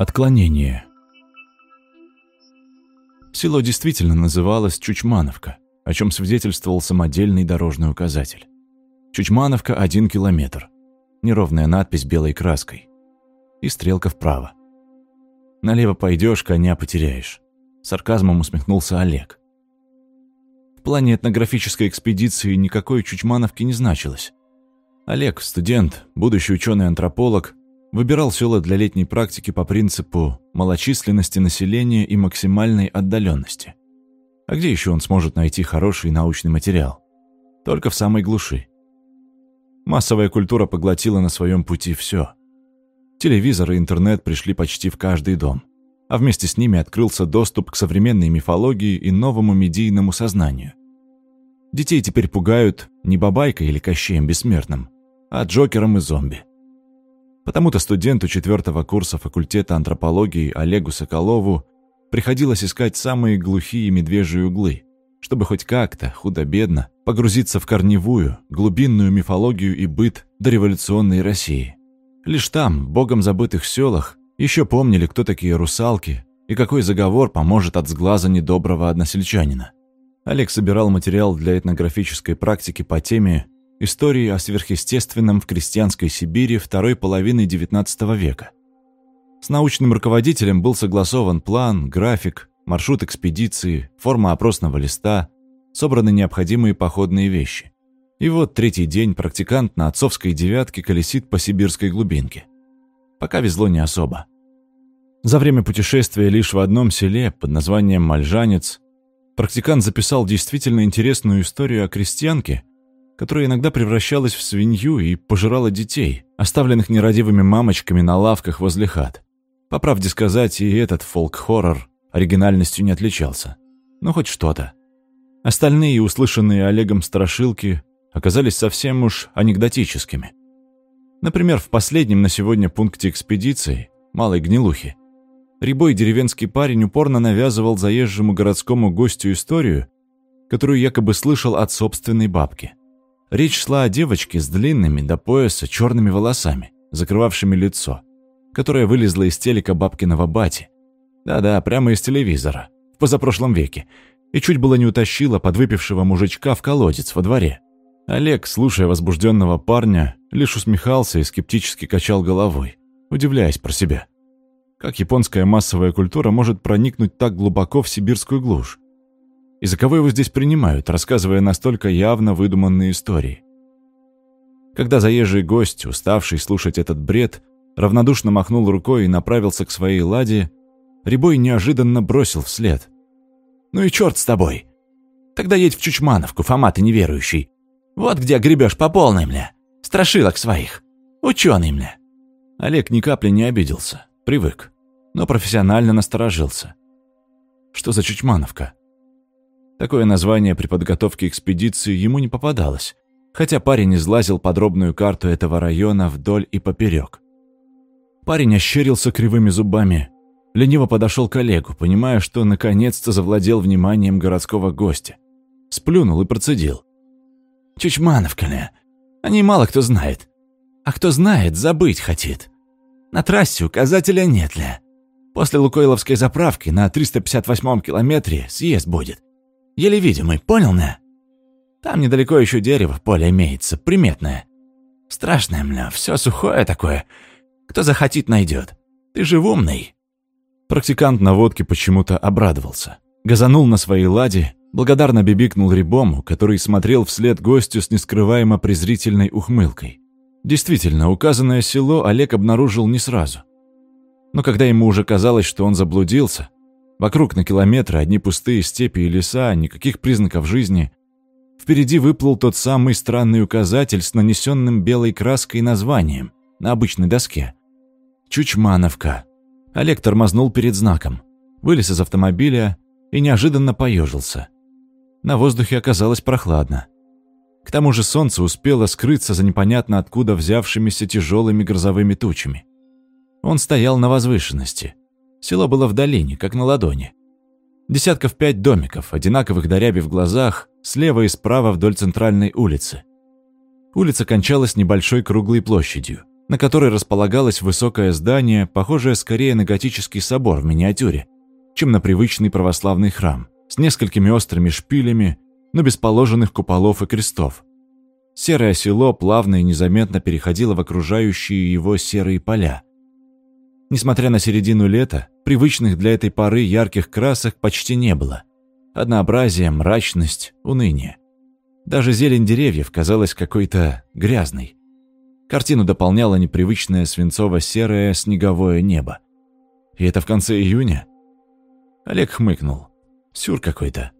Отклонение. Село действительно называлось Чучмановка, о чем свидетельствовал самодельный дорожный указатель. Чучмановка – один километр. Неровная надпись белой краской. И стрелка вправо. Налево пойдешь, коня потеряешь. Сарказмом усмехнулся Олег. В плане этнографической экспедиции никакой Чучмановки не значилось. Олег, студент, будущий ученый-антрополог, выбирал села для летней практики по принципу малочисленности населения и максимальной отдаленности. А где еще он сможет найти хороший научный материал? Только в самой глуши. Массовая культура поглотила на своем пути все. Телевизор и интернет пришли почти в каждый дом, а вместе с ними открылся доступ к современной мифологии и новому медийному сознанию. Детей теперь пугают не бабайкой или кощеем бессмертным, а Джокером и зомби. Потому-то студенту четвертого курса факультета антропологии Олегу Соколову приходилось искать самые глухие медвежьи углы, чтобы хоть как-то, худо-бедно, погрузиться в корневую, глубинную мифологию и быт дореволюционной России. Лишь там, в богом забытых селах, еще помнили, кто такие русалки и какой заговор поможет от сглаза недоброго односельчанина. Олег собирал материал для этнографической практики по теме Истории о сверхъестественном в крестьянской Сибири второй половины XIX века. С научным руководителем был согласован план, график, маршрут экспедиции, форма опросного листа, собраны необходимые походные вещи. И вот третий день практикант на отцовской девятке колесит по сибирской глубинке. Пока везло не особо. За время путешествия лишь в одном селе под названием Мальжанец практикант записал действительно интересную историю о крестьянке, которая иногда превращалась в свинью и пожирала детей, оставленных нерадивыми мамочками на лавках возле хат. По правде сказать, и этот фолк-хоррор оригинальностью не отличался. Но хоть что-то. Остальные, услышанные Олегом страшилки, оказались совсем уж анекдотическими. Например, в последнем на сегодня пункте экспедиции, Малой Гнилухи, Рябой деревенский парень упорно навязывал заезжему городскому гостю историю, которую якобы слышал от собственной бабки. Речь шла о девочке с длинными до пояса черными волосами, закрывавшими лицо, которая вылезла из телека бабкиного бати. Да-да, прямо из телевизора, в позапрошлом веке, и чуть было не утащила подвыпившего мужичка в колодец во дворе. Олег, слушая возбужденного парня, лишь усмехался и скептически качал головой, удивляясь про себя. Как японская массовая культура может проникнуть так глубоко в сибирскую глушь? И за кого его здесь принимают, рассказывая настолько явно выдуманные истории? Когда заезжий гость, уставший слушать этот бред, равнодушно махнул рукой и направился к своей ладе, Рябой неожиданно бросил вслед. «Ну и черт с тобой! Тогда едь в Чучмановку, Фома ты неверующий. Вот где гребешь по полной, мля. Страшилок своих. Ученый, мля». Олег ни капли не обиделся, привык, но профессионально насторожился. Что за Чучмановка? Такое название при подготовке экспедиции ему не попадалось, хотя парень излазил подробную карту этого района вдоль и поперек. Парень ощерился кривыми зубами, лениво подошел к Олегу, понимая, что наконец-то завладел вниманием городского гостя. Сплюнул и процедил. «Чучмановка, ля. О ней мало кто знает. А кто знает, забыть хотит. На трассе указателя нет, ля. После Лукойловской заправки на 358-м километре съезд будет. Еле видимый, понял, на? Там недалеко еще дерево поле имеется, приметное. Страшное, мля, все сухое такое. Кто захотит, найдет. Ты же умный». Практикант на водке почему-то обрадовался. Газанул на своей ладе, благодарно бибикнул Рибому, который смотрел вслед гостю с нескрываемо презрительной ухмылкой. Действительно, указанное село Олег обнаружил не сразу. Но когда ему уже казалось, что он заблудился, Вокруг на километры одни пустые степи и леса, никаких признаков жизни. Впереди выплыл тот самый странный указатель с нанесенным белой краской названием на обычной доске. Чучмановка. Олег тормознул перед знаком, вылез из автомобиля и неожиданно поежился. На воздухе оказалось прохладно. К тому же солнце успело скрыться за непонятно откуда взявшимися тяжелыми грозовыми тучами. Он стоял на возвышенности – Село было в долине, как на ладони. Десятков пять домиков, одинаковых до ряби в глазах, слева и справа вдоль центральной улицы. Улица кончалась небольшой круглой площадью, на которой располагалось высокое здание, похожее скорее на готический собор в миниатюре, чем на привычный православный храм, с несколькими острыми шпилями, но без положенных куполов и крестов. Серое село плавно и незаметно переходило в окружающие его серые поля. Несмотря на середину лета, привычных для этой поры ярких красок почти не было. Однообразие, мрачность, уныние. Даже зелень деревьев казалась какой-то грязной. Картину дополняло непривычное свинцово-серое снеговое небо. И это в конце июня? Олег хмыкнул. Сюр какой-то.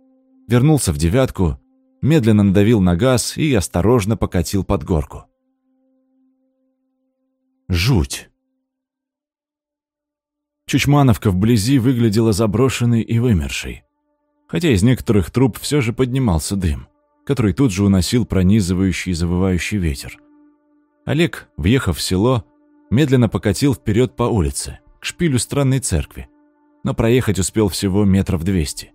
Вернулся в девятку, медленно надавил на газ и осторожно покатил под горку. Жуть. Чучмановка вблизи выглядела заброшенной и вымершей. Хотя из некоторых труб все же поднимался дым, который тут же уносил пронизывающий и завывающий ветер. Олег, въехав в село, медленно покатил вперед по улице, к шпилю странной церкви, но проехать успел всего метров двести.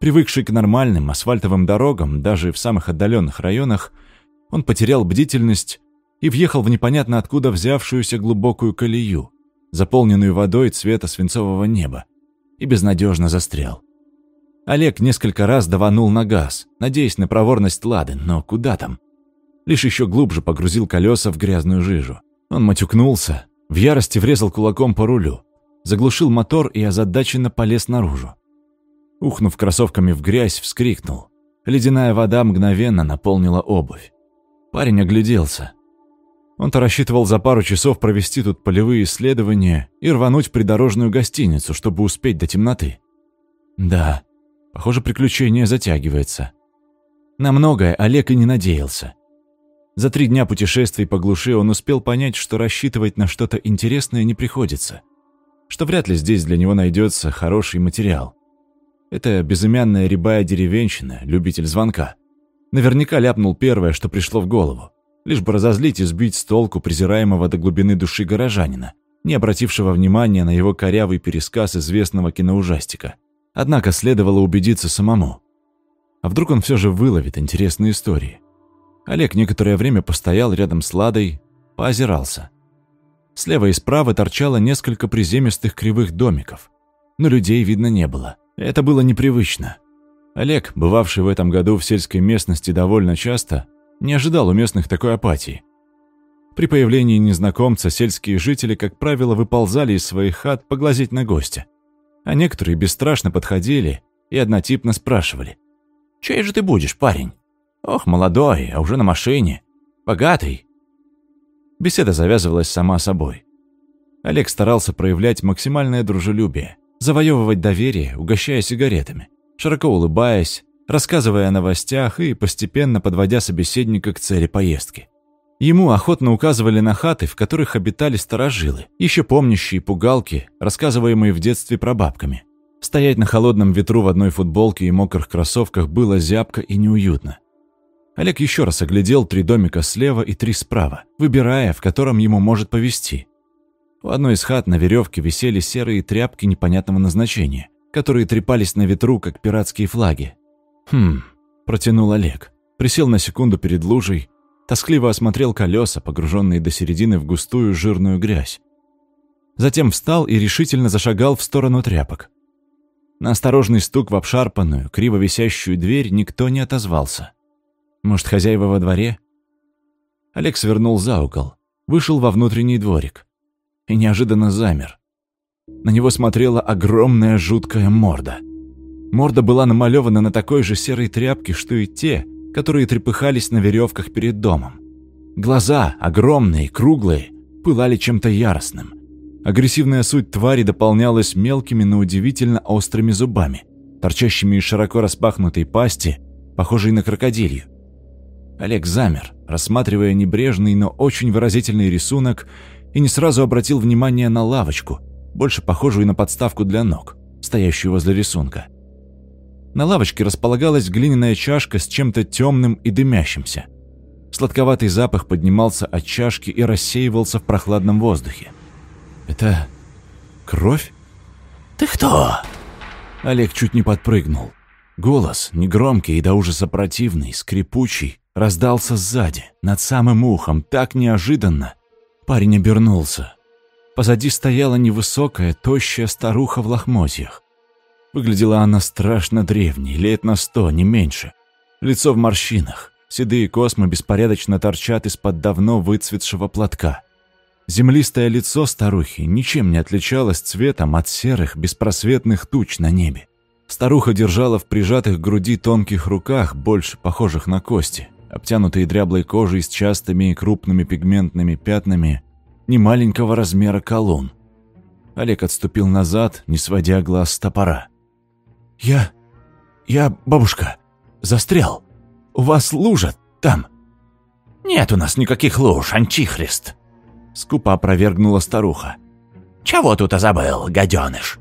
Привыкший к нормальным асфальтовым дорогам, даже в самых отдаленных районах, он потерял бдительность и въехал в непонятно откуда взявшуюся глубокую колею, заполненную водой цвета свинцового неба, и безнадежно застрял. Олег несколько раз даванул на газ, надеясь на проворность Лады, но куда там? Лишь еще глубже погрузил колеса в грязную жижу. Он матюкнулся, в ярости врезал кулаком по рулю, заглушил мотор и озадаченно полез наружу. Ухнув кроссовками в грязь, вскрикнул. Ледяная вода мгновенно наполнила обувь. Парень огляделся. Он-то рассчитывал за пару часов провести тут полевые исследования и рвануть в придорожную гостиницу, чтобы успеть до темноты. Да, похоже, приключение затягивается. На многое Олег и не надеялся. За три дня путешествий по глуши он успел понять, что рассчитывать на что-то интересное не приходится, что вряд ли здесь для него найдется хороший материал. Это безымянная рябая деревенщина, любитель звонка. Наверняка ляпнул первое, что пришло в голову. Лишь бы разозлить и сбить с толку презираемого до глубины души горожанина, не обратившего внимания на его корявый пересказ известного киноужастика. Однако следовало убедиться самому. А вдруг он все же выловит интересные истории? Олег некоторое время постоял рядом с Ладой, поозирался. Слева и справа торчало несколько приземистых кривых домиков, но людей видно не было. Это было непривычно. Олег, бывавший в этом году в сельской местности довольно часто, не ожидал у местных такой апатии. При появлении незнакомца сельские жители, как правило, выползали из своих хат поглазеть на гостя. А некоторые бесстрашно подходили и однотипно спрашивали. «Чей же ты будешь, парень? Ох, молодой, а уже на машине. Богатый?» Беседа завязывалась сама собой. Олег старался проявлять максимальное дружелюбие завоевывать доверие, угощая сигаретами, широко улыбаясь, рассказывая о новостях и постепенно подводя собеседника к цели поездки. Ему охотно указывали на хаты, в которых обитали старожилы, еще помнящие пугалки, рассказываемые в детстве прабабками. Стоять на холодном ветру в одной футболке и мокрых кроссовках было зябко и неуютно. Олег еще раз оглядел три домика слева и три справа, выбирая, в котором ему может повезти. У одной из хат на веревке висели серые тряпки непонятного назначения, которые трепались на ветру, как пиратские флаги. «Хм...» – протянул Олег. Присел на секунду перед лужей, тоскливо осмотрел колеса, погруженные до середины в густую жирную грязь. Затем встал и решительно зашагал в сторону тряпок. На осторожный стук в обшарпанную, криво висящую дверь никто не отозвался. Может, хозяева во дворе? Олег свернул за угол, вышел во внутренний дворик и неожиданно замер. На него смотрела огромная жуткая морда. Морда была намалевана на такой же серой тряпке, что и те, которые трепыхались на веревках перед домом. Глаза, огромные, круглые, пылали чем-то яростным. Агрессивная суть твари дополнялась мелкими, но удивительно острыми зубами, торчащими из широко распахнутой пасти, похожей на крокодилью. Олег замер, рассматривая небрежный, но очень выразительный рисунок и не сразу обратил внимание на лавочку, больше похожую на подставку для ног, стоящую возле рисунка. На лавочке располагалась глиняная чашка с чем-то темным и дымящимся. Сладковатый запах поднимался от чашки и рассеивался в прохладном воздухе. «Это кровь?» «Ты кто?» Олег чуть не подпрыгнул. Голос, негромкий и до ужаса противный, скрипучий, раздался сзади, над самым ухом, так неожиданно, Парень обернулся. Позади стояла невысокая, тощая старуха в лохмотьях. Выглядела она страшно древней, лет на сто, не меньше. Лицо в морщинах, седые космы беспорядочно торчат из-под давно выцветшего платка. Землистое лицо старухи ничем не отличалось цветом от серых, беспросветных туч на небе. Старуха держала в прижатых к груди тонких руках, больше похожих на кости, обтянутые дряблой кожей с частыми и крупными пигментными пятнами, немаленького размера колонн. Олег отступил назад, не сводя глаз с топора. «Я... я, бабушка, застрял. У вас лужа там?» «Нет у нас никаких луж, антихрист!» Скупо опровергнула старуха. «Чего тут забыл, гаденыш?»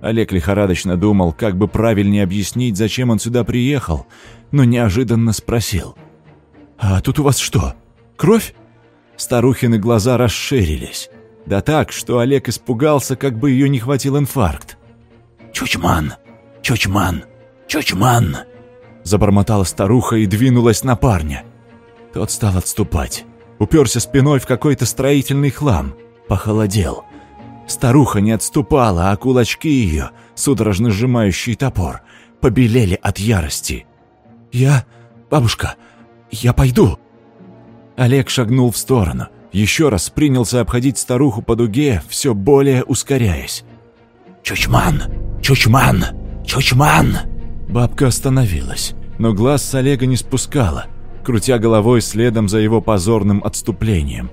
Олег лихорадочно думал, как бы правильнее объяснить, зачем он сюда приехал, но неожиданно спросил. «А тут у вас что, кровь?» Старухины глаза расширились. Да так, что Олег испугался, как бы ее не хватил инфаркт. «Чучман! Чучман! Чучман!» Забормотала старуха и двинулась на парня. Тот стал отступать. Уперся спиной в какой-то строительный хлам. Похолодел. Старуха не отступала, а кулачки ее, судорожно сжимающие топор, побелели от ярости. «Я... бабушка, я пойду!» Олег шагнул в сторону, еще раз принялся обходить старуху по дуге, все более ускоряясь. «Чучман! Чучман! Чучман!» Бабка остановилась, но глаз с Олега не спускала, крутя головой следом за его позорным отступлением.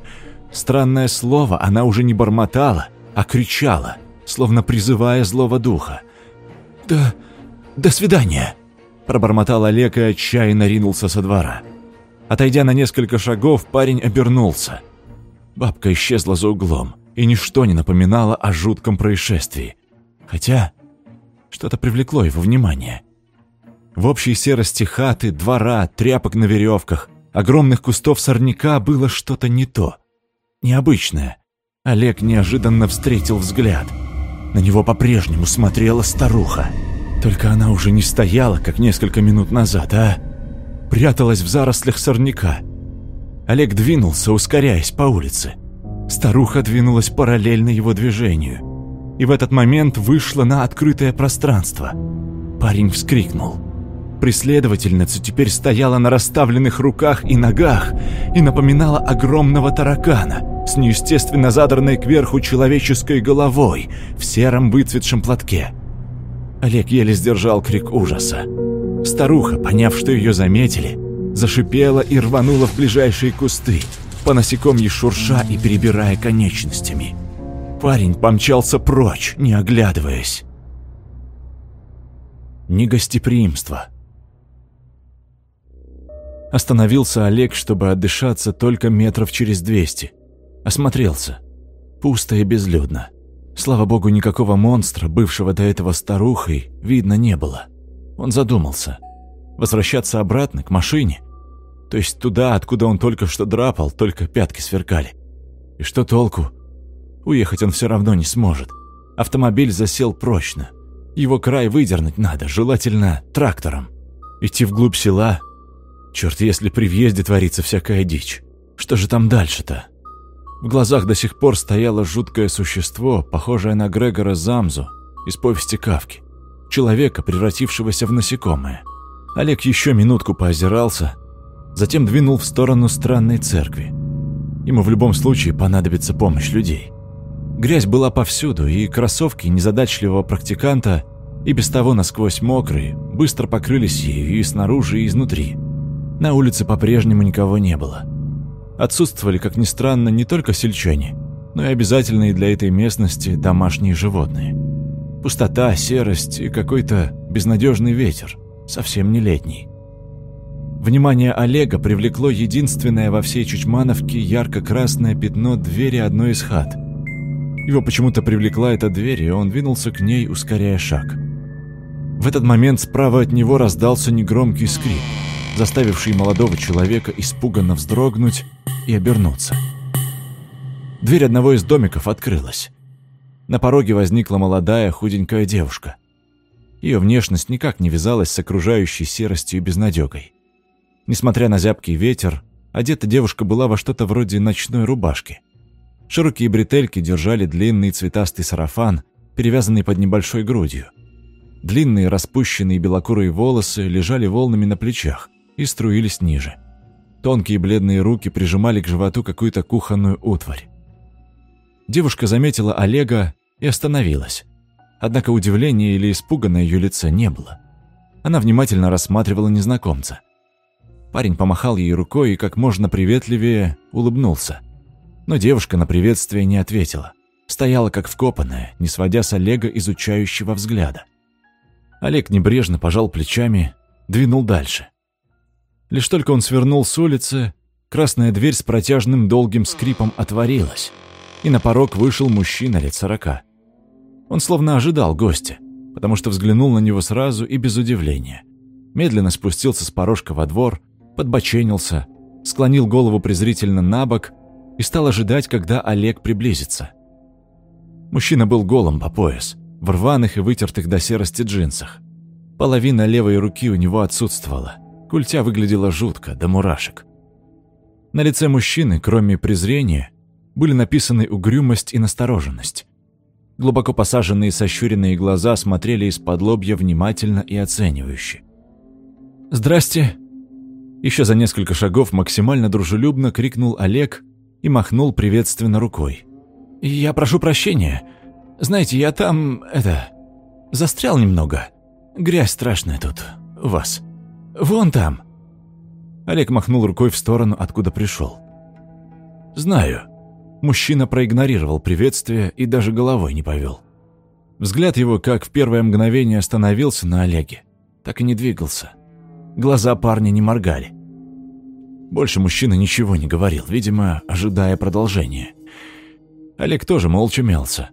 Странное слово она уже не бормотала, а кричала, словно призывая злого духа. «Да... до свидания!» Пробормотал Олег и отчаянно ринулся со двора. Отойдя на несколько шагов, парень обернулся. Бабка исчезла за углом, и ничто не напоминало о жутком происшествии. Хотя что-то привлекло его внимание. В общей серости хаты, двора, тряпок на веревках, огромных кустов сорняка было что-то не то. Необычное. Олег неожиданно встретил взгляд. На него по-прежнему смотрела старуха. Только она уже не стояла, как несколько минут назад, а пряталась в зарослях сорняка. Олег двинулся, ускоряясь по улице. Старуха двинулась параллельно его движению. И в этот момент вышла на открытое пространство. Парень вскрикнул. Преследовательница теперь стояла на расставленных руках и ногах и напоминала огромного таракана с неестественно задранной кверху человеческой головой в сером выцветшем платке. Олег еле сдержал крик ужаса. Старуха, поняв, что ее заметили, зашипела и рванула в ближайшие кусты, по насекомьи шурша и перебирая конечностями. Парень помчался прочь, не оглядываясь. Негостеприимство. Остановился Олег, чтобы отдышаться только метров через двести. Осмотрелся. Пусто и безлюдно. Слава богу, никакого монстра, бывшего до этого старухой, видно не было. Он задумался. Возвращаться обратно, к машине? То есть туда, откуда он только что драпал, только пятки сверкали. И что толку? Уехать он все равно не сможет. Автомобиль засел прочно. Его край выдернуть надо, желательно трактором. Идти вглубь села? Черт, если при въезде творится всякая дичь. Что же там дальше-то? В глазах до сих пор стояло жуткое существо, похожее на Грегора Замзу из повести Кавки. Человека, превратившегося в насекомое. Олег еще минутку поозирался, затем двинул в сторону странной церкви. Ему в любом случае понадобится помощь людей. Грязь была повсюду, и кроссовки незадачливого практиканта, и без того насквозь мокрые, быстро покрылись ею и снаружи, и изнутри. На улице по-прежнему никого не было. Отсутствовали, как ни странно, не только сельчане, но и обязательные для этой местности домашние животные. Пустота, серость и какой-то безнадежный ветер, совсем не летний. Внимание Олега привлекло единственное во всей Чучмановке ярко-красное пятно двери одной из хат. Его почему-то привлекла эта дверь, и он двинулся к ней, ускоряя шаг. В этот момент справа от него раздался негромкий скрип, заставивший молодого человека испуганно вздрогнуть и обернуться. Дверь одного из домиков открылась. На пороге возникла молодая худенькая девушка. Ее внешность никак не вязалась с окружающей серостью и безнадегой. Несмотря на зябкий ветер, одета девушка была во что-то вроде ночной рубашки. Широкие бретельки держали длинный цветастый сарафан, перевязанный под небольшой грудью. Длинные распущенные белокурые волосы лежали волнами на плечах и струились ниже. Тонкие бледные руки прижимали к животу какую-то кухонную утварь. Девушка заметила Олега и остановилась. Однако удивления или испуга на ее лице не было. Она внимательно рассматривала незнакомца. Парень помахал ей рукой и как можно приветливее улыбнулся. Но девушка на приветствие не ответила. Стояла как вкопанная, не сводя с Олега изучающего взгляда. Олег небрежно пожал плечами, двинул дальше. Лишь только он свернул с улицы, красная дверь с протяжным долгим скрипом отворилась, и на порог вышел мужчина лет сорока. Он словно ожидал гостя, потому что взглянул на него сразу и без удивления. Медленно спустился с порожка во двор, подбоченился, склонил голову презрительно на бок и стал ожидать, когда Олег приблизится. Мужчина был голым по пояс, в рваных и вытертых до серости джинсах. Половина левой руки у него отсутствовала. Культя выглядела жутко, до мурашек. На лице мужчины, кроме презрения, были написаны угрюмость и настороженность. Глубоко посаженные сощуренные глаза смотрели из-под лобья внимательно и оценивающе. «Здрасте!» Еще за несколько шагов максимально дружелюбно крикнул Олег и махнул приветственно рукой. «Я прошу прощения. Знаете, я там, это, застрял немного. Грязь страшная тут, у вас. Вон там!» Олег махнул рукой в сторону, откуда пришел. «Знаю. Мужчина проигнорировал приветствие и даже головой не повел. Взгляд его, как в первое мгновение, остановился на Олеге, так и не двигался. Глаза парня не моргали. Больше мужчина ничего не говорил, видимо, ожидая продолжения. Олег тоже молча мялся.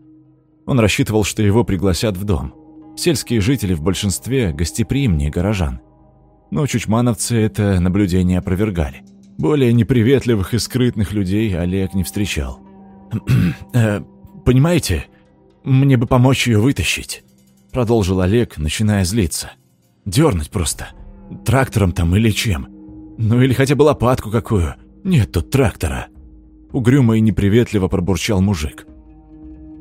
Он рассчитывал, что его пригласят в дом. Сельские жители в большинстве гостеприимнее горожан. Но чучмановцы это наблюдение опровергали. Более неприветливых и скрытных людей Олег не встречал. э, «Понимаете, мне бы помочь ее вытащить», — продолжил Олег, начиная злиться. «Дернуть просто. Трактором там или чем. Ну или хотя бы лопатку какую. Нет тут трактора». Угрюмо и неприветливо пробурчал мужик.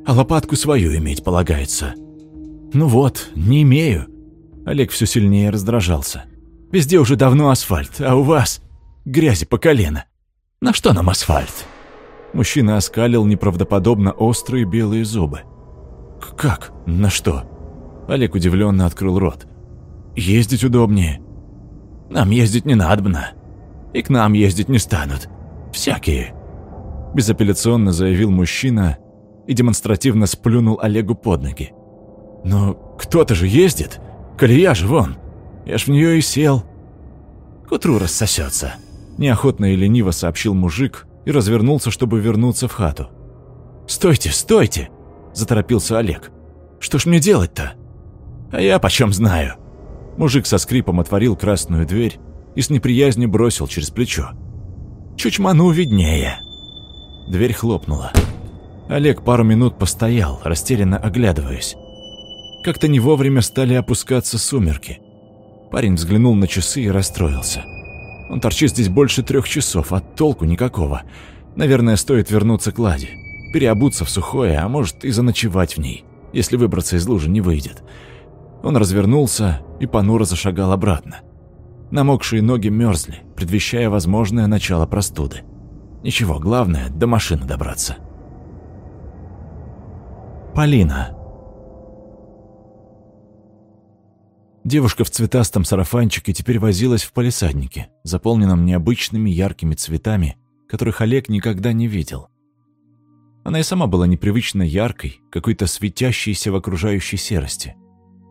«А лопатку свою иметь полагается». «Ну вот, не имею». Олег все сильнее раздражался. «Везде уже давно асфальт, а у вас...» Грязи по колено. На что нам асфальт?» Мужчина оскалил неправдоподобно острые белые зубы. «Как? На что?» Олег удивленно открыл рот. «Ездить удобнее». «Нам ездить не надобно. И к нам ездить не станут. Всякие». Безапелляционно заявил мужчина и демонстративно сплюнул Олегу под ноги. «Но кто-то же ездит. Колея же вон. Я ж в нее и сел. К утру рассосется. Неохотно и лениво сообщил мужик и развернулся, чтобы вернуться в хату. «Стойте, стойте!» – заторопился Олег. «Что ж мне делать-то?» «А я почем знаю?» Мужик со скрипом отворил красную дверь и с неприязнью бросил через плечо. «Чучману виднее!» Дверь хлопнула. Олег пару минут постоял, растерянно оглядываясь. Как-то не вовремя стали опускаться сумерки. Парень взглянул на часы и расстроился. Он торчит здесь больше трех часов, а толку никакого. Наверное, стоит вернуться к Ладе. Переобуться в сухое, а может и заночевать в ней, если выбраться из лужи не выйдет. Он развернулся и понуро зашагал обратно. Намокшие ноги мерзли, предвещая возможное начало простуды. Ничего, главное – до машины добраться. Полина. Девушка в цветастом сарафанчике теперь возилась в палисаднике, заполненном необычными яркими цветами, которых Олег никогда не видел. Она и сама была непривычно яркой, какой-то светящейся в окружающей серости.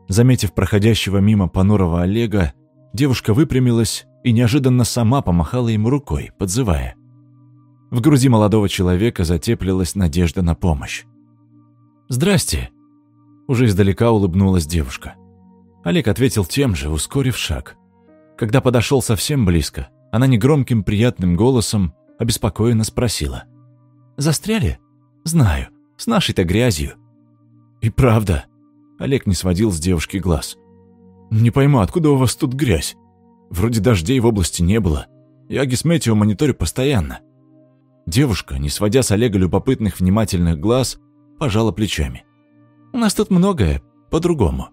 Заметив проходящего мимо понурого Олега, девушка выпрямилась и неожиданно сама помахала ему рукой, подзывая. В груди молодого человека затеплилась надежда на помощь. «Здрасте!» Уже издалека улыбнулась девушка. Олег ответил тем же, ускорив шаг. Когда подошел совсем близко, она негромким приятным голосом обеспокоенно спросила. «Застряли?» «Знаю. С нашей-то грязью». «И правда». Олег не сводил с девушки глаз. «Не пойму, откуда у вас тут грязь? Вроде дождей в области не было. Я гисметио мониторю постоянно». Девушка, не сводя с Олега любопытных внимательных глаз, пожала плечами. «У нас тут многое по-другому».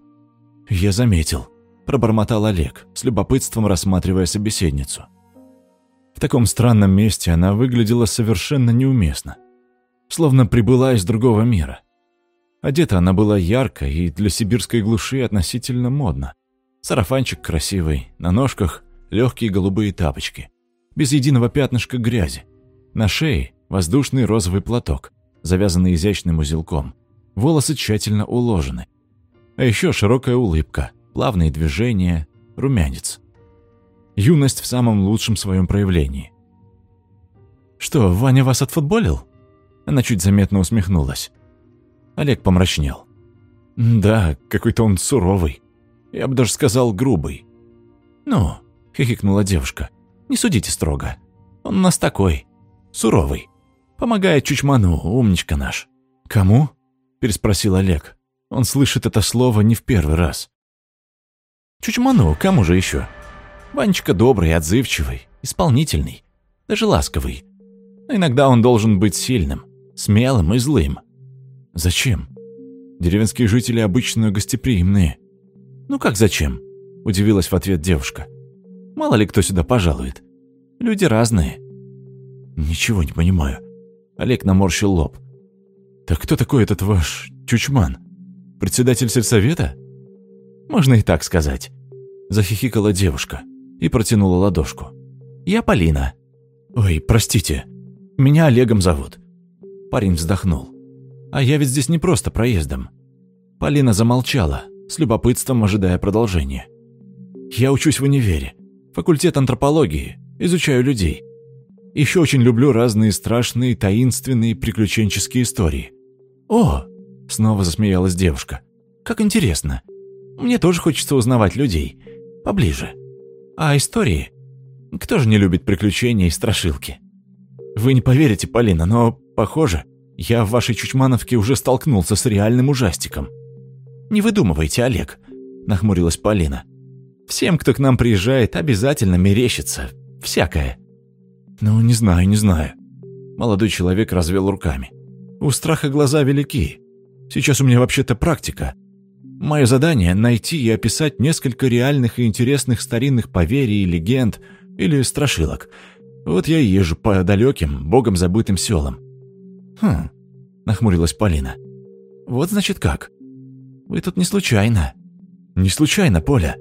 «Я заметил», – пробормотал Олег, с любопытством рассматривая собеседницу. В таком странном месте она выглядела совершенно неуместно, словно прибыла из другого мира. Одета она была ярко и для сибирской глуши относительно модно. Сарафанчик красивый, на ножках легкие голубые тапочки, без единого пятнышка грязи. На шее воздушный розовый платок, завязанный изящным узелком. Волосы тщательно уложены. А еще широкая улыбка, плавные движения, румянец. Юность в самом лучшем своем проявлении. «Что, Ваня вас отфутболил?» Она чуть заметно усмехнулась. Олег помрачнел. «Да, какой-то он суровый. Я бы даже сказал, грубый». «Ну», — хихикнула девушка, — «не судите строго. Он у нас такой, суровый. Помогает Чучману, умничка наш». «Кому?» — переспросил Олег. Он слышит это слово не в первый раз. «Чучману, кому же еще? Ванечка добрый, отзывчивый, исполнительный, даже ласковый. Но иногда он должен быть сильным, смелым и злым. Зачем? Деревенские жители обычно гостеприимные. Ну как зачем? Удивилась в ответ девушка. Мало ли кто сюда пожалует. Люди разные. Ничего не понимаю. Олег наморщил лоб. Так кто такой этот ваш Чучман? Председатель сельсовета? Можно и так сказать. Захихикала девушка и протянула ладошку. Я Полина. Ой, простите. Меня Олегом зовут. Парень вздохнул. А я ведь здесь не просто проездом. Полина замолчала, с любопытством ожидая продолжения. Я учусь в универе. Факультет антропологии. Изучаю людей. Еще очень люблю разные страшные, таинственные, приключенческие истории. «О!» – снова засмеялась девушка. «Как интересно. Мне тоже хочется узнавать людей. Поближе. А истории? Кто же не любит приключения и страшилки? Вы не поверите, Полина, но, похоже, я в вашей Чучмановке уже столкнулся с реальным ужастиком. Не выдумывайте, Олег, нахмурилась Полина. Всем, кто к нам приезжает, обязательно мерещится. Всякое. Ну, не знаю, не знаю. Молодой человек развел руками. У страха глаза велики. Сейчас у меня вообще-то практика. Мое задание — найти и описать несколько реальных и интересных старинных поверий, легенд или страшилок. Вот я и езжу по далеким, богом забытым селам. «Хм», — нахмурилась Полина. «Вот значит как. Вы тут не случайно». «Не случайно, Поля.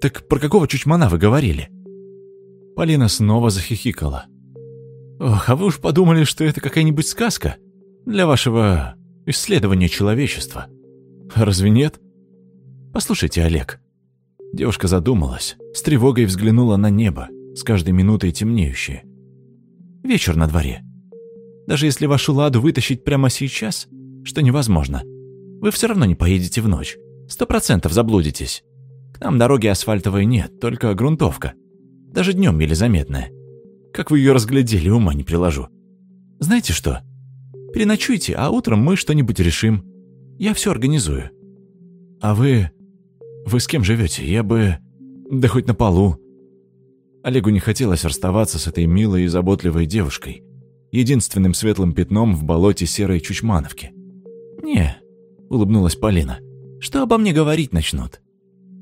Так про какого чучмана вы говорили?» Полина снова захихикала. «Ох, а вы уж подумали, что это какая-нибудь сказка для вашего исследования человечества. Разве нет?» «Послушайте, Олег». Девушка задумалась, с тревогой взглянула на небо, с каждой минутой темнеющее. «Вечер на дворе. Даже если вашу ладу вытащить прямо сейчас, что невозможно, вы все равно не поедете в ночь. Сто процентов заблудитесь. К нам дороги асфальтовой нет, только грунтовка. Даже днем еле заметная. Как вы ее разглядели, ума не приложу. Знаете что? Переночуйте, а утром мы что-нибудь решим. Я все организую. А вы... Вы с кем живете? Я бы... Да хоть на полу. Олегу не хотелось расставаться с этой милой и заботливой девушкой единственным светлым пятном в болоте серой Чучмановки. «Не», — улыбнулась Полина, — «что обо мне говорить начнут?»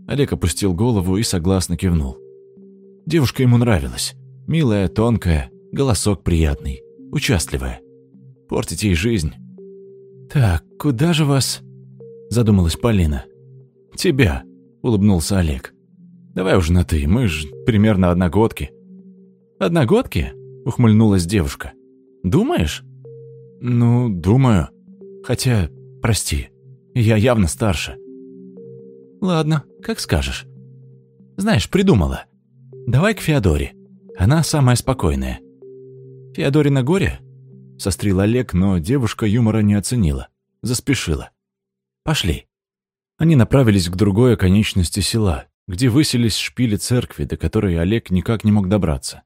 Олег опустил голову и согласно кивнул. Девушка ему нравилась. Милая, тонкая, голосок приятный, участливая. Портить ей жизнь. «Так, куда же вас?» – задумалась Полина. «Тебя», – улыбнулся Олег. «Давай уже на «ты», мы ж примерно одногодки». «Одногодки?» – ухмыльнулась девушка. Думаешь? Ну, думаю. Хотя, прости, я явно старше. Ладно, как скажешь. Знаешь, придумала. Давай к Феодоре. Она самая спокойная. Феодоре на горе? Сострил Олег, но девушка юмора не оценила. Заспешила. Пошли. Они направились к другой оконечности села, где высились шпили церкви, до которой Олег никак не мог добраться.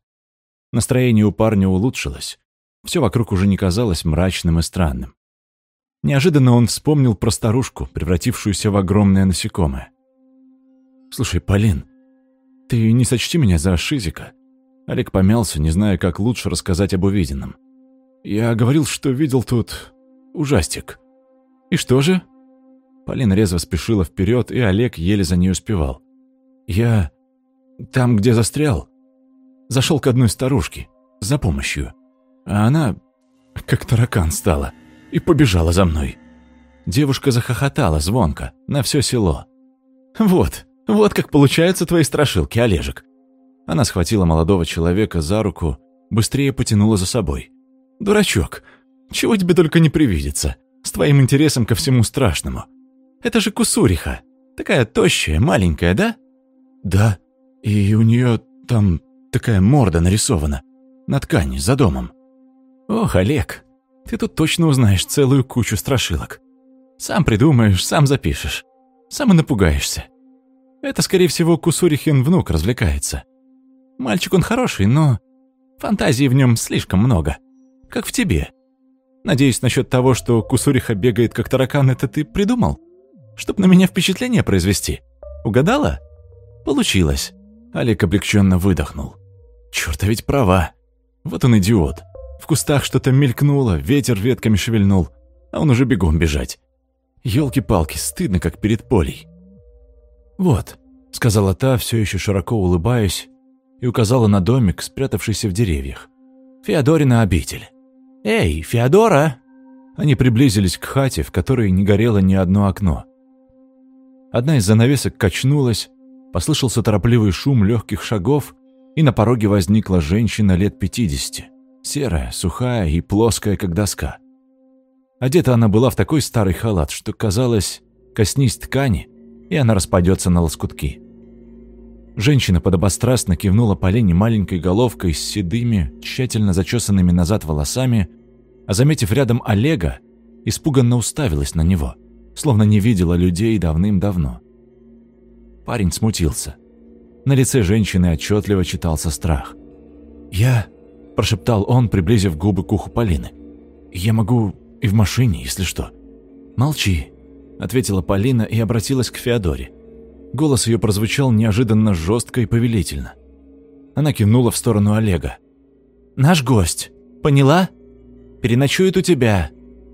Настроение у парня улучшилось. Все вокруг уже не казалось мрачным и странным. Неожиданно он вспомнил про старушку, превратившуюся в огромное насекомое. «Слушай, Полин, ты не сочти меня за шизика». Олег помялся, не зная, как лучше рассказать об увиденном. Я говорил, что видел тут ужастик. И что же? Полина резво спешила вперед, и Олег еле за ней успевал. Я там, где застрял, зашел к одной старушке за помощью. А она как таракан стала и побежала за мной. Девушка захохотала звонко, на все село. «Вот, вот как получаются твои страшилки, Олежек». Она схватила молодого человека за руку, быстрее потянула за собой. «Дурачок, чего тебе только не привидится, с твоим интересом ко всему страшному. Это же кусуриха, такая тощая, маленькая, да?» «Да, и у нее там такая морда нарисована, на ткани, за домом». «Ох, Олег, ты тут точно узнаешь целую кучу страшилок. Сам придумаешь, сам запишешь. Сам и напугаешься. Это, скорее всего, Кусурихин внук развлекается. Мальчик он хороший, но фантазии в нем слишком много. Как в тебе. Надеюсь, насчет того, что Кусуриха бегает как таракан, это ты придумал? Чтоб на меня впечатление произвести. Угадала? Получилось. Олег облегченно выдохнул. Чёрт, а ведь права. Вот он идиот. В кустах что-то мелькнуло, ветер ветками шевельнул, а он уже бегом бежать. Ёлки-палки, стыдно, как перед полей. «Вот», — сказала та, все еще широко улыбаясь, и указала на домик, спрятавшийся в деревьях. «Феодорина обитель». «Эй, Феодора!» Они приблизились к хате, в которой не горело ни одно окно. Одна из занавесок качнулась, послышался торопливый шум легких шагов, и на пороге возникла женщина лет пятидесяти. Серая, сухая и плоская, как доска. Одета она была в такой старый халат, что казалось, коснись ткани, и она распадется на лоскутки. Женщина подобострастно кивнула Полине маленькой головкой с седыми, тщательно зачесанными назад волосами, а заметив рядом Олега, испуганно уставилась на него, словно не видела людей давным-давно. Парень смутился. На лице женщины отчетливо читался страх. «Я – прошептал он, приблизив губы к уху Полины. «Я могу и в машине, если что». «Молчи», – ответила Полина и обратилась к Феодоре. Голос ее прозвучал неожиданно жестко и повелительно. Она кивнула в сторону Олега. «Наш гость. Поняла? Переночует у тебя.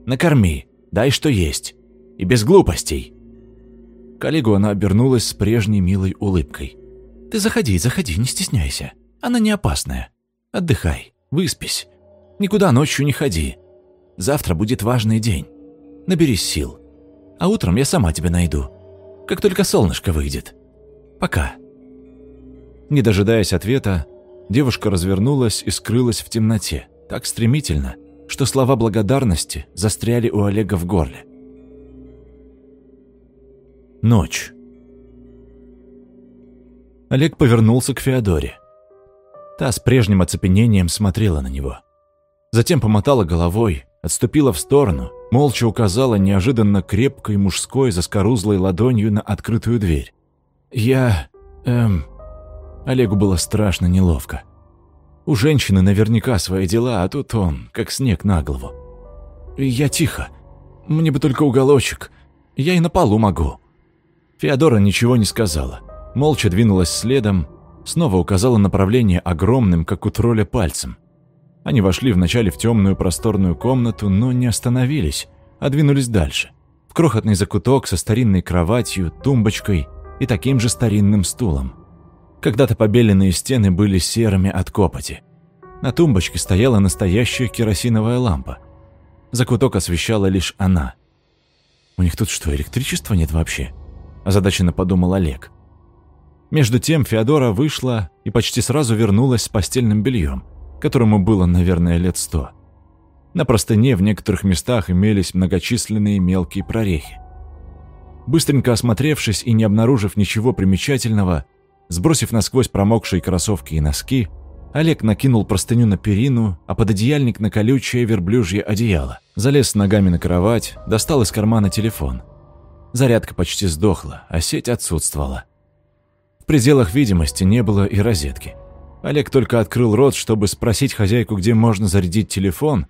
Накорми, дай что есть. И без глупостей». К Олегу она обернулась с прежней милой улыбкой. «Ты заходи, заходи, не стесняйся. Она не опасная. Отдыхай, выспись. Никуда ночью не ходи. Завтра будет важный день. Наберись сил. А утром я сама тебя найду. Как только солнышко выйдет. Пока». Не дожидаясь ответа, девушка развернулась и скрылась в темноте, так стремительно, что слова благодарности застряли у Олега в горле. Ночь. Олег повернулся к Феодоре. Та с прежним оцепенением смотрела на него. Затем помотала головой, отступила в сторону, молча указала неожиданно крепкой мужской заскорузлой ладонью на открытую дверь. «Я... эм...» Олегу было страшно неловко. У женщины наверняка свои дела, а тут он, как снег на голову. «Я тихо. Мне бы только уголочек. Я и на полу могу». Феодора ничего не сказала. Молча двинулась следом, снова указала направление огромным, как у тролля, пальцем. Они вошли вначале в темную просторную комнату, но не остановились, а двинулись дальше. В крохотный закуток со старинной кроватью, тумбочкой и таким же старинным стулом. Когда-то побеленные стены были серыми от копоти. На тумбочке стояла настоящая керосиновая лампа. Закуток освещала лишь она. «У них тут что, электричества нет вообще?» – озадаченно подумал Олег – между тем Феодора вышла и почти сразу вернулась с постельным бельем, которому было, наверное, лет сто. На простыне в некоторых местах имелись многочисленные мелкие прорехи. Быстренько осмотревшись и не обнаружив ничего примечательного, сбросив насквозь промокшие кроссовки и носки, Олег накинул простыню на перину, а пододеяльник на колючее верблюжье одеяло. Залез с ногами на кровать, достал из кармана телефон. Зарядка почти сдохла, а сеть отсутствовала пределах видимости не было и розетки. Олег только открыл рот, чтобы спросить хозяйку, где можно зарядить телефон,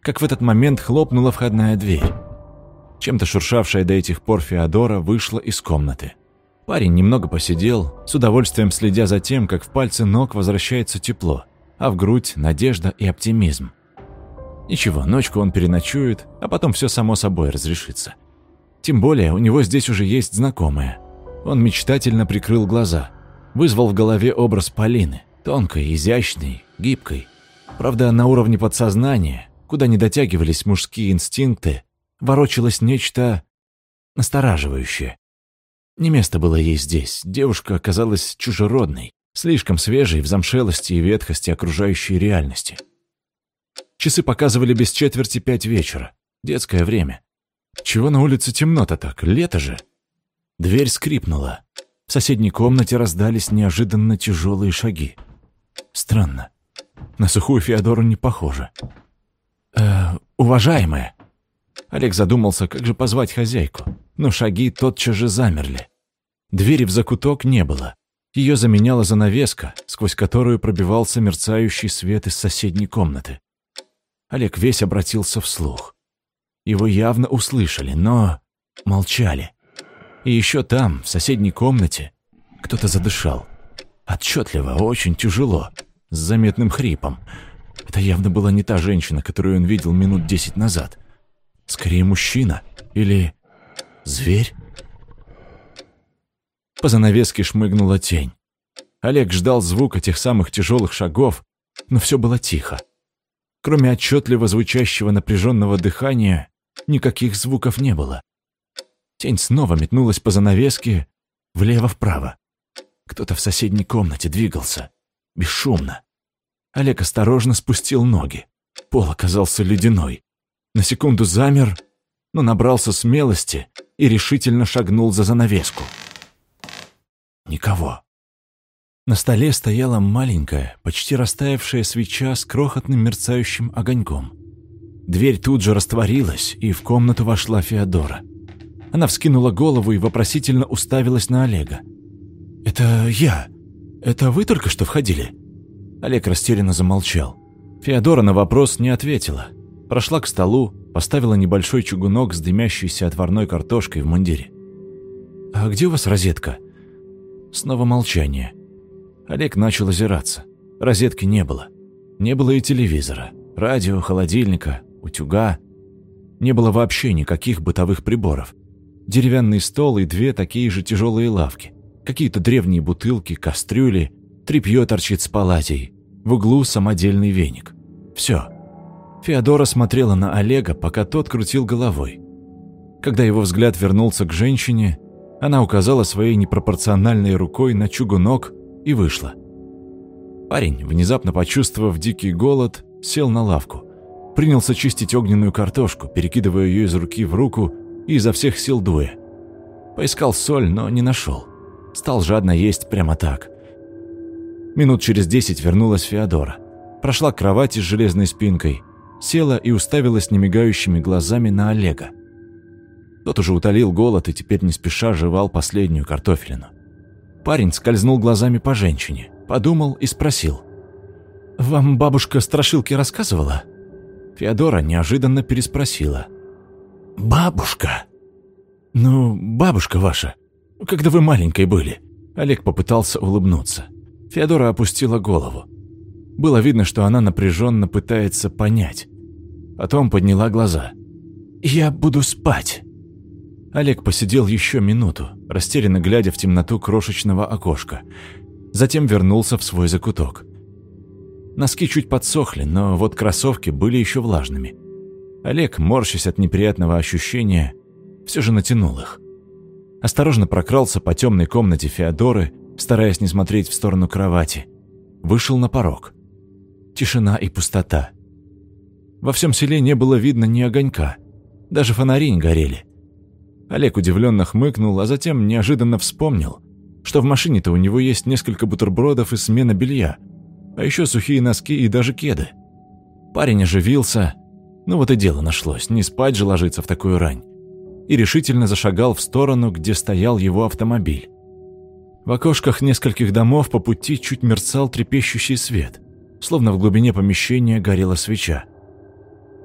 как в этот момент хлопнула входная дверь. Чем-то шуршавшая до этих пор Феодора вышла из комнаты. Парень немного посидел, с удовольствием следя за тем, как в пальцы ног возвращается тепло, а в грудь – надежда и оптимизм. Ничего, ночку он переночует, а потом все само собой разрешится. Тем более, у него здесь уже есть знакомая. Он мечтательно прикрыл глаза. Вызвал в голове образ Полины. Тонкой, изящной, гибкой. Правда, на уровне подсознания, куда не дотягивались мужские инстинкты, ворочалось нечто настораживающее. Не место было ей здесь. Девушка оказалась чужеродной, слишком свежей в замшелости и ветхости окружающей реальности. Часы показывали без четверти пять вечера. Детское время. Чего на улице темно-то так? Лето же. Дверь скрипнула. В соседней комнате раздались неожиданно тяжелые шаги. Странно. На сухую Феодору не похоже. «Э, уважаемая!» Олег задумался, как же позвать хозяйку, но шаги тотчас же замерли. Двери в закуток не было. Ее заменяла занавеска, сквозь которую пробивался мерцающий свет из соседней комнаты. Олег весь обратился вслух. Его явно услышали, но молчали. И еще там, в соседней комнате, кто-то задышал. Отчетливо, очень тяжело, с заметным хрипом. Это явно была не та женщина, которую он видел минут десять назад. Скорее, мужчина. Или зверь? По занавеске шмыгнула тень. Олег ждал звука тех самых тяжелых шагов, но все было тихо. Кроме отчетливо звучащего напряженного дыхания, никаких звуков не было. Тень снова метнулась по занавеске влево-вправо. Кто-то в соседней комнате двигался. Бесшумно. Олег осторожно спустил ноги. Пол оказался ледяной. На секунду замер, но набрался смелости и решительно шагнул за занавеску. Никого. На столе стояла маленькая, почти растаявшая свеча с крохотным мерцающим огоньком. Дверь тут же растворилась, и в комнату вошла Феодора. Она вскинула голову и вопросительно уставилась на Олега. «Это я. Это вы только что входили?» Олег растерянно замолчал. Феодора на вопрос не ответила. Прошла к столу, поставила небольшой чугунок с дымящейся отварной картошкой в мундире. «А где у вас розетка?» Снова молчание. Олег начал озираться. Розетки не было. Не было и телевизора, радио, холодильника, утюга. Не было вообще никаких бытовых приборов. Деревянный стол и две такие же тяжелые лавки. Какие-то древние бутылки, кастрюли, тряпье торчит с палатей. В углу самодельный веник. Все. Феодора смотрела на Олега, пока тот крутил головой. Когда его взгляд вернулся к женщине, она указала своей непропорциональной рукой на чугунок и вышла. Парень, внезапно почувствовав дикий голод, сел на лавку. Принялся чистить огненную картошку, перекидывая ее из руки в руку и изо всех сил дуя. Поискал соль, но не нашел. Стал жадно есть прямо так. Минут через десять вернулась Феодора. Прошла к кровати с железной спинкой, села и уставилась немигающими глазами на Олега. Тот уже утолил голод и теперь не спеша жевал последнюю картофелину. Парень скользнул глазами по женщине, подумал и спросил. «Вам бабушка страшилки рассказывала?» Феодора неожиданно переспросила. «Бабушка?» «Ну, бабушка ваша, когда вы маленькой были». Олег попытался улыбнуться. Феодора опустила голову. Было видно, что она напряженно пытается понять. Потом подняла глаза. «Я буду спать». Олег посидел еще минуту, растерянно глядя в темноту крошечного окошка. Затем вернулся в свой закуток. Носки чуть подсохли, но вот кроссовки были еще влажными. Олег, морщась от неприятного ощущения, все же натянул их. Осторожно прокрался по темной комнате Феодоры, стараясь не смотреть в сторону кровати. Вышел на порог. Тишина и пустота. Во всем селе не было видно ни огонька. Даже фонари не горели. Олег удивленно хмыкнул, а затем неожиданно вспомнил, что в машине-то у него есть несколько бутербродов и смена белья, а еще сухие носки и даже кеды. Парень оживился, ну вот и дело нашлось, не спать же ложиться в такую рань, и решительно зашагал в сторону, где стоял его автомобиль. В окошках нескольких домов по пути чуть мерцал трепещущий свет, словно в глубине помещения горела свеча.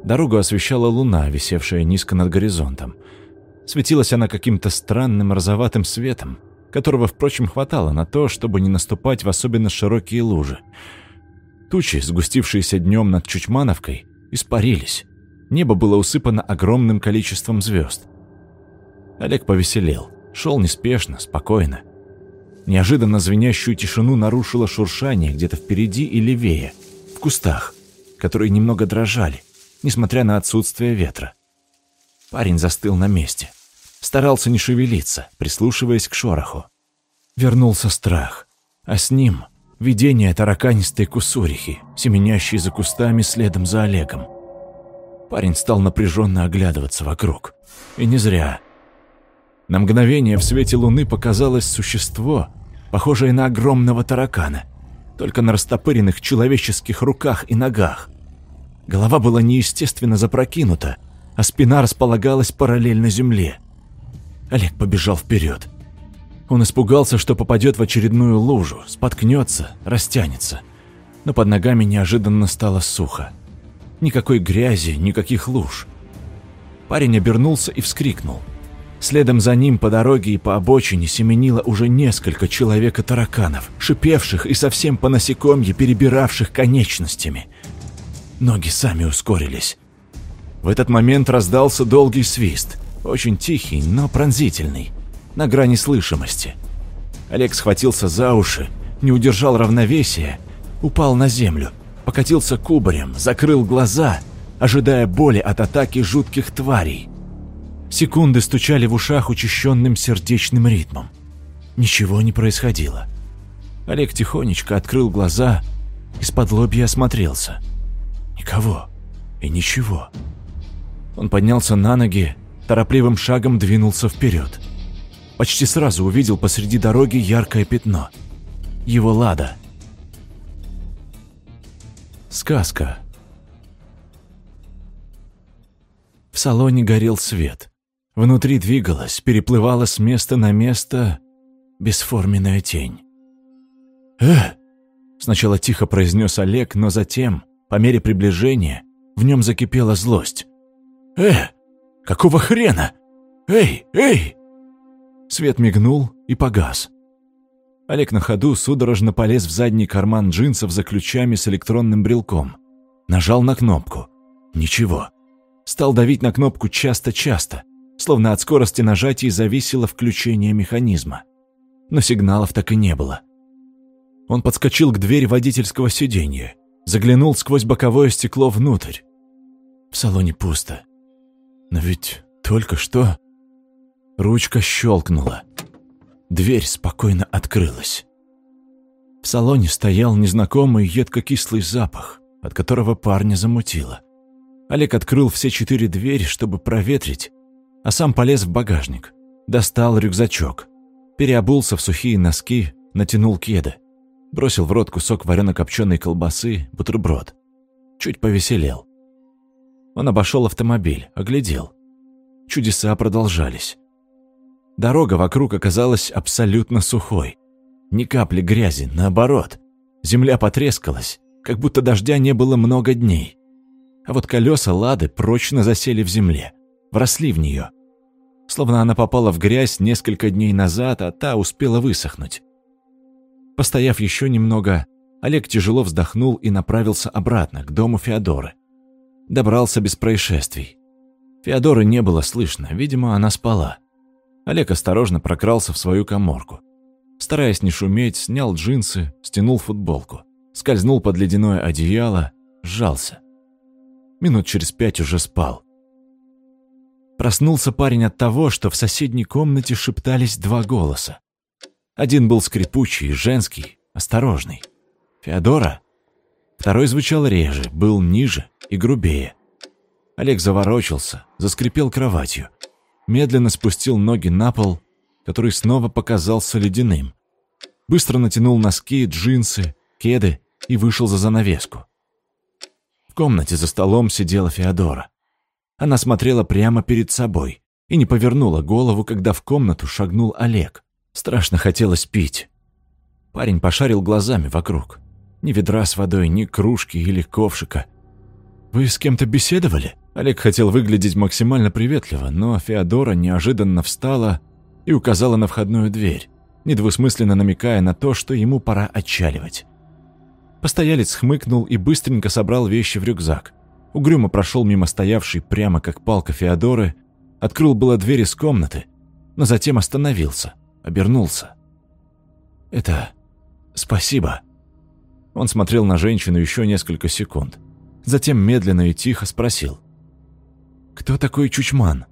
Дорогу освещала луна, висевшая низко над горизонтом. Светилась она каким-то странным розоватым светом, которого, впрочем, хватало на то, чтобы не наступать в особенно широкие лужи. Тучи, сгустившиеся днем над Чучмановкой, испарились. Небо было усыпано огромным количеством звезд. Олег повеселел, шел неспешно, спокойно. Неожиданно звенящую тишину нарушило шуршание где-то впереди и левее, в кустах, которые немного дрожали, несмотря на отсутствие ветра. Парень застыл на месте. Старался не шевелиться, прислушиваясь к шороху. Вернулся страх, а с ним видение тараканистой кусурихи, семенящей за кустами следом за Олегом. Парень стал напряженно оглядываться вокруг. И не зря. На мгновение в свете луны показалось существо, похожее на огромного таракана, только на растопыренных человеческих руках и ногах. Голова была неестественно запрокинута, а спина располагалась параллельно земле. Олег побежал вперед. Он испугался, что попадет в очередную лужу, споткнется, растянется. Но под ногами неожиданно стало сухо. Никакой грязи, никаких луж. Парень обернулся и вскрикнул. Следом за ним по дороге и по обочине семенило уже несколько человек и тараканов, шипевших и совсем по насекомье перебиравших конечностями. Ноги сами ускорились. В этот момент раздался долгий свист, очень тихий, но пронзительный, на грани слышимости. Олег схватился за уши, не удержал равновесия, упал на землю, покатился кубарем, закрыл глаза, ожидая боли от атаки жутких тварей. Секунды стучали в ушах учащенным сердечным ритмом. Ничего не происходило. Олег тихонечко открыл глаза, из-под лобья осмотрелся. Никого и ничего. Он поднялся на ноги, торопливым шагом двинулся вперед. Почти сразу увидел посреди дороги яркое пятно. Его лада — Сказка. В салоне горел свет. Внутри двигалась, переплывала с места на место бесформенная тень. «Э!» — сначала тихо произнес Олег, но затем, по мере приближения, в нем закипела злость. «Э! Какого хрена? Эй, эй!» Свет мигнул и погас. Олег на ходу судорожно полез в задний карман джинсов за ключами с электронным брелком. Нажал на кнопку. Ничего. Стал давить на кнопку часто-часто, словно от скорости нажатия зависело включение механизма. Но сигналов так и не было. Он подскочил к двери водительского сиденья, заглянул сквозь боковое стекло внутрь. В салоне пусто. Но ведь только что... Ручка щелкнула. Дверь спокойно открылась. В салоне стоял незнакомый едко-кислый запах, от которого парня замутило. Олег открыл все четыре двери, чтобы проветрить, а сам полез в багажник. Достал рюкзачок, переобулся в сухие носки, натянул кеды, бросил в рот кусок варено-копченой колбасы, бутерброд. Чуть повеселел. Он обошел автомобиль, оглядел. Чудеса продолжались. Дорога вокруг оказалась абсолютно сухой. Ни капли грязи, наоборот. Земля потрескалась, как будто дождя не было много дней. А вот колеса Лады прочно засели в земле, вросли в нее. Словно она попала в грязь несколько дней назад, а та успела высохнуть. Постояв еще немного, Олег тяжело вздохнул и направился обратно, к дому Феодоры. Добрался без происшествий. Феодоры не было слышно, видимо, она спала. Олег осторожно прокрался в свою коморку. Стараясь не шуметь, снял джинсы, стянул футболку, скользнул под ледяное одеяло, сжался. Минут через пять уже спал. Проснулся парень от того, что в соседней комнате шептались два голоса. Один был скрипучий, женский, осторожный. Феодора. Второй звучал реже, был ниже и грубее. Олег заворочился, заскрипел кроватью медленно спустил ноги на пол, который снова показался ледяным. Быстро натянул носки, джинсы, кеды и вышел за занавеску. В комнате за столом сидела Феодора. Она смотрела прямо перед собой и не повернула голову, когда в комнату шагнул Олег. Страшно хотелось пить. Парень пошарил глазами вокруг. Ни ведра с водой, ни кружки или ковшика. «Вы с кем-то беседовали?» Олег хотел выглядеть максимально приветливо, но Феодора неожиданно встала и указала на входную дверь, недвусмысленно намекая на то, что ему пора отчаливать. Постоялец хмыкнул и быстренько собрал вещи в рюкзак. Угрюмо прошел мимо стоявшей прямо как палка Феодоры, открыл было дверь из комнаты, но затем остановился, обернулся. «Это... спасибо». Он смотрел на женщину еще несколько секунд. Затем медленно и тихо спросил. «Кто такой Чучман?»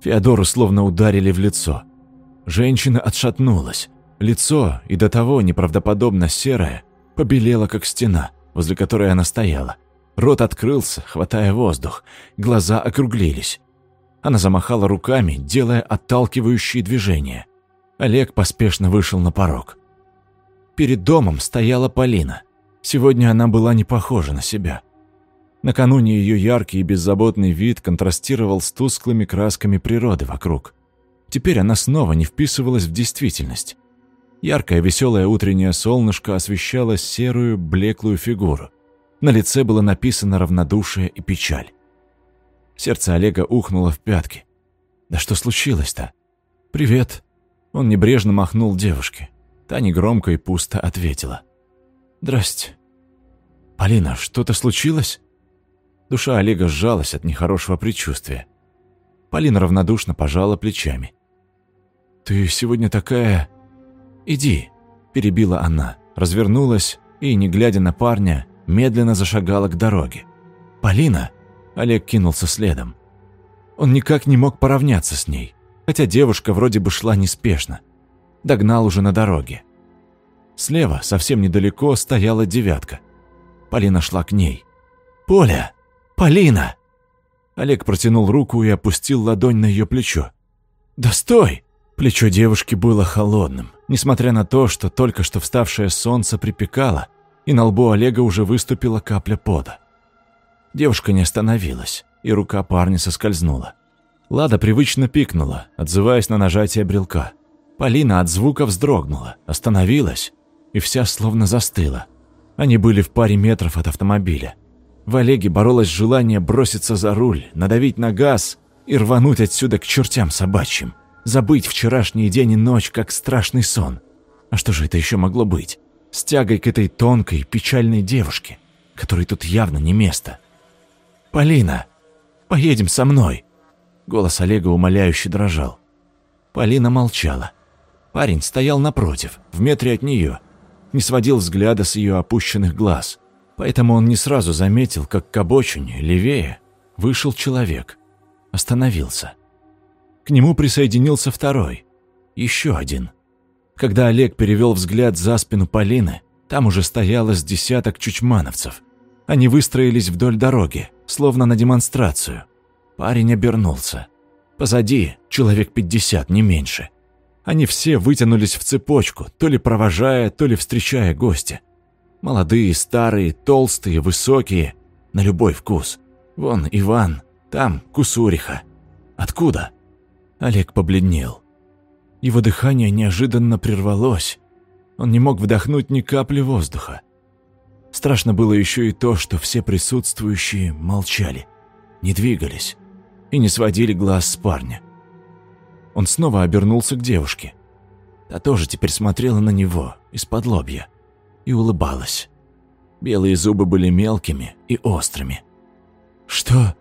Феодору словно ударили в лицо. Женщина отшатнулась. Лицо, и до того неправдоподобно серое, побелело, как стена, возле которой она стояла. Рот открылся, хватая воздух, глаза округлились. Она замахала руками, делая отталкивающие движения. Олег поспешно вышел на порог. Перед домом стояла Полина. Сегодня она была не похожа на себя. Накануне ее яркий и беззаботный вид контрастировал с тусклыми красками природы вокруг. Теперь она снова не вписывалась в действительность. Яркое веселое утреннее солнышко освещало серую, блеклую фигуру. На лице было написано равнодушие и печаль. Сердце Олега ухнуло в пятки. Да что случилось-то? «Привет». Он небрежно махнул девушке. Та негромко и пусто ответила. «Здрасте». «Полина, что-то случилось?» Душа Олега сжалась от нехорошего предчувствия. Полина равнодушно пожала плечами. «Ты сегодня такая...» «Иди», – перебила она, развернулась и, не глядя на парня, медленно зашагала к дороге. «Полина!» – Олег кинулся следом. Он никак не мог поравняться с ней, хотя девушка вроде бы шла неспешно. Догнал уже на дороге. Слева, совсем недалеко, стояла девятка. Полина шла к ней. «Поля!» «Полина!» Олег протянул руку и опустил ладонь на ее плечо. «Да стой!» Плечо девушки было холодным, несмотря на то, что только что вставшее солнце припекало, и на лбу Олега уже выступила капля пота. Девушка не остановилась, и рука парня соскользнула. Лада привычно пикнула, отзываясь на нажатие брелка. Полина от звука вздрогнула, остановилась и вся словно застыла. Они были в паре метров от автомобиля. В Олеге боролось желание броситься за руль, надавить на газ и рвануть отсюда к чертям собачьим. Забыть вчерашний день и ночь, как страшный сон. А что же это еще могло быть? С тягой к этой тонкой, печальной девушке, которой тут явно не место. «Полина, поедем со мной!» Голос Олега умоляюще дрожал. Полина молчала. Парень стоял напротив, в метре от нее, не сводил взгляда с ее опущенных глаз – Поэтому он не сразу заметил, как к обочине, левее, вышел человек. Остановился. К нему присоединился второй. Еще один. Когда Олег перевел взгляд за спину Полины, там уже стояло с десяток чучмановцев. Они выстроились вдоль дороги, словно на демонстрацию. Парень обернулся. Позади человек пятьдесят, не меньше. Они все вытянулись в цепочку, то ли провожая, то ли встречая гостя. Молодые, старые, толстые, высокие, на любой вкус. Вон Иван, там Кусуриха. Откуда? Олег побледнел. Его дыхание неожиданно прервалось. Он не мог вдохнуть ни капли воздуха. Страшно было еще и то, что все присутствующие молчали, не двигались и не сводили глаз с парня. Он снова обернулся к девушке. Та тоже теперь смотрела на него из-под лобья и улыбалась. Белые зубы были мелкими и острыми. «Что?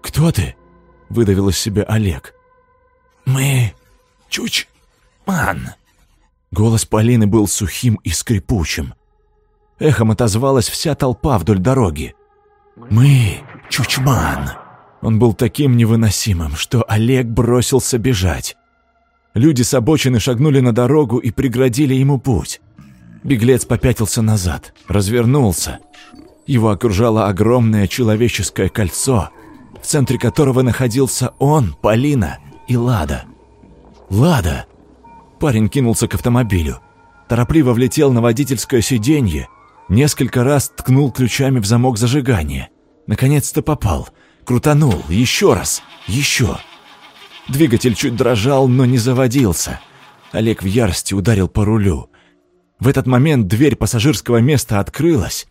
Кто ты?» – выдавил из себя Олег. «Мы... Чуч-ман». Голос Полины был сухим и скрипучим. Эхом отозвалась вся толпа вдоль дороги. «Мы... Чучман». Он был таким невыносимым, что Олег бросился бежать. Люди с обочины шагнули на дорогу и преградили ему путь. Беглец попятился назад, развернулся. Его окружало огромное человеческое кольцо, в центре которого находился он, Полина и Лада. «Лада!» Парень кинулся к автомобилю. Торопливо влетел на водительское сиденье, несколько раз ткнул ключами в замок зажигания. Наконец-то попал. Крутанул. Еще раз. Еще. Двигатель чуть дрожал, но не заводился. Олег в ярости ударил по рулю. В этот момент дверь пассажирского места открылась,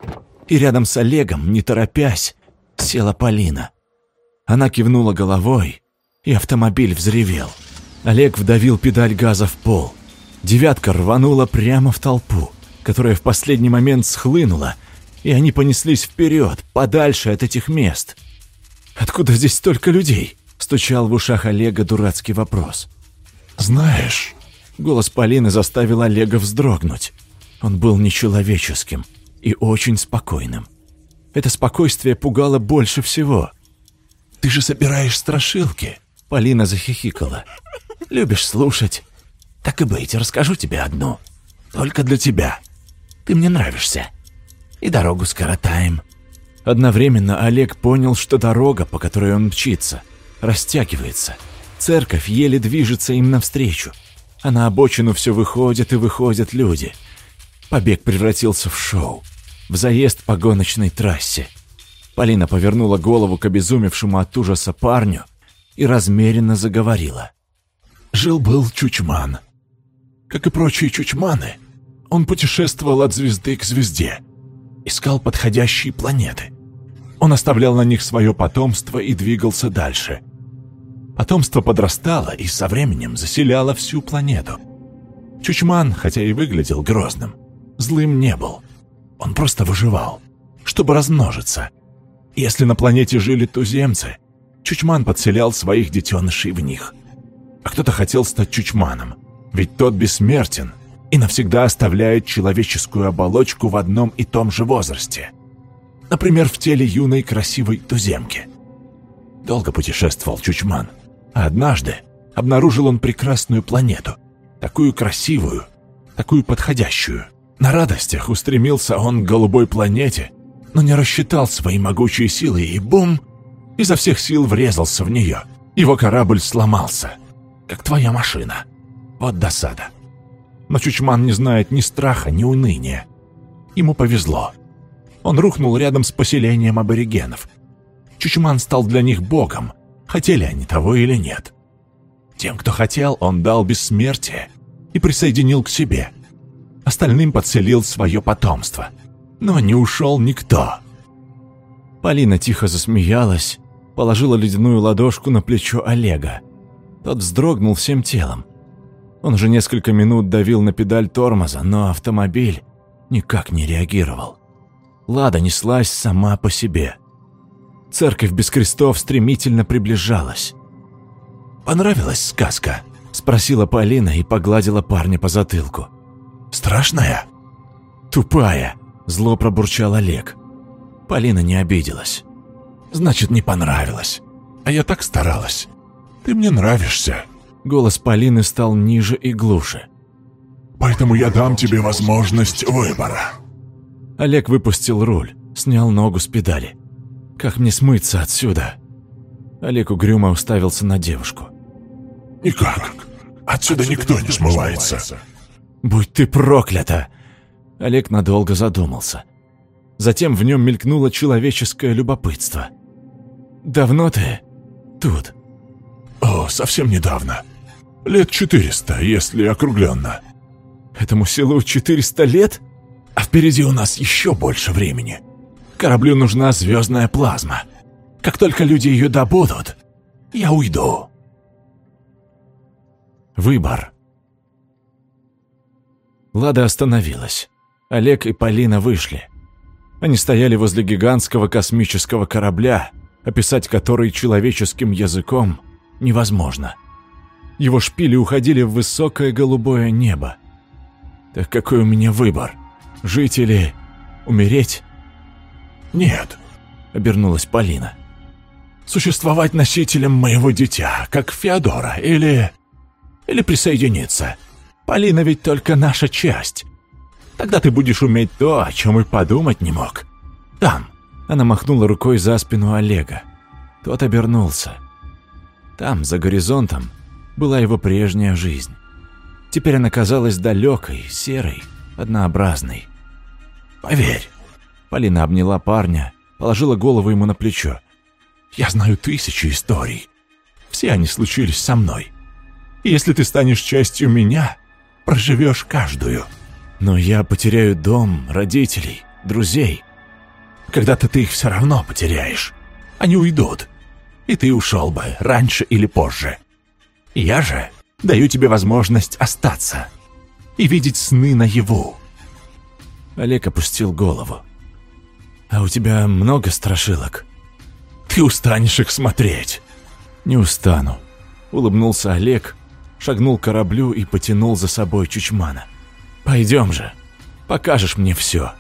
и рядом с Олегом, не торопясь, села Полина. Она кивнула головой, и автомобиль взревел. Олег вдавил педаль газа в пол. Девятка рванула прямо в толпу, которая в последний момент схлынула, и они понеслись вперед, подальше от этих мест. Откуда здесь столько людей?» Стучал в ушах Олега дурацкий вопрос. «Знаешь...» Голос Полины заставил Олега вздрогнуть. Он был нечеловеческим и очень спокойным. Это спокойствие пугало больше всего. «Ты же собираешь страшилки!» Полина захихикала. «Любишь слушать? Так и быть, расскажу тебе одну. Только для тебя. Ты мне нравишься. И дорогу скоротаем». Одновременно Олег понял, что дорога, по которой он мчится, растягивается. Церковь еле движется им навстречу, а на обочину все выходят и выходят люди. Побег превратился в шоу, в заезд по гоночной трассе. Полина повернула голову к обезумевшему от ужаса парню и размеренно заговорила. Жил-был Чучман. Как и прочие Чучманы, он путешествовал от звезды к звезде, искал подходящие планеты. Он оставлял на них свое потомство и двигался дальше. Потомство подрастало и со временем заселяло всю планету. Чучман, хотя и выглядел грозным, злым не был. Он просто выживал, чтобы размножиться. Если на планете жили туземцы, Чучман подселял своих детенышей в них. А кто-то хотел стать Чучманом, ведь тот бессмертен и навсегда оставляет человеческую оболочку в одном и том же возрасте. Например, в теле юной красивой туземки. Долго путешествовал Чучман, а однажды обнаружил он прекрасную планету, такую красивую, такую подходящую. На радостях устремился он к голубой планете, но не рассчитал свои могучие силы и бум, изо всех сил врезался в нее. Его корабль сломался, как твоя машина. Вот досада. Но Чучман не знает ни страха, ни уныния. Ему повезло. Он рухнул рядом с поселением аборигенов. Чучман стал для них богом, хотели они того или нет. Тем, кто хотел, он дал бессмертие и присоединил к себе. Остальным подселил свое потомство. Но не ушел никто. Полина тихо засмеялась, положила ледяную ладошку на плечо Олега. Тот вздрогнул всем телом. Он уже несколько минут давил на педаль тормоза, но автомобиль никак не реагировал. Лада неслась сама по себе. Церковь без крестов стремительно приближалась. «Понравилась сказка?» – спросила Полина и погладила парня по затылку. «Страшная?» «Тупая», – зло пробурчал Олег. Полина не обиделась. «Значит, не понравилась. А я так старалась. Ты мне нравишься». Голос Полины стал ниже и глуше. «Поэтому я дам тебе возможность выбора». Олег выпустил руль, снял ногу с педали. «Как мне смыться отсюда?» Олег угрюмо уставился на девушку. «Никак. Отсюда никто не смывается». «Будь ты проклята!» Олег надолго задумался. Затем в нем мелькнуло человеческое любопытство. «Давно ты тут?» «О, совсем недавно. Лет четыреста, если округленно». «Этому селу четыреста лет? А впереди у нас еще больше времени. Кораблю нужна звездная плазма. Как только люди ее добудут, я уйду». Выбор. Лада остановилась. Олег и Полина вышли. Они стояли возле гигантского космического корабля, описать который человеческим языком невозможно. Его шпили уходили в высокое голубое небо. Так какой у меня выбор? Жить или умереть? Нет, обернулась Полина. Существовать носителем моего дитя, как Феодора, или... или присоединиться. Полина ведь только наша часть. Тогда ты будешь уметь то, о чем и подумать не мог. Там. Она махнула рукой за спину Олега. Тот обернулся. Там, за горизонтом, была его прежняя жизнь. Теперь она казалась далекой, серой, однообразной. «Поверь!» Полина обняла парня, положила голову ему на плечо. «Я знаю тысячи историй. Все они случились со мной. И если ты станешь частью меня, проживешь каждую». «Но я потеряю дом, родителей, друзей». «Когда-то ты их все равно потеряешь. Они уйдут и ты ушел бы раньше или позже. Я же даю тебе возможность остаться и видеть сны наяву». Олег опустил голову. «А у тебя много страшилок?» Ты устанешь их смотреть. Не устану. Улыбнулся Олег, шагнул к кораблю и потянул за собой Чучмана. Пойдем же, покажешь мне все.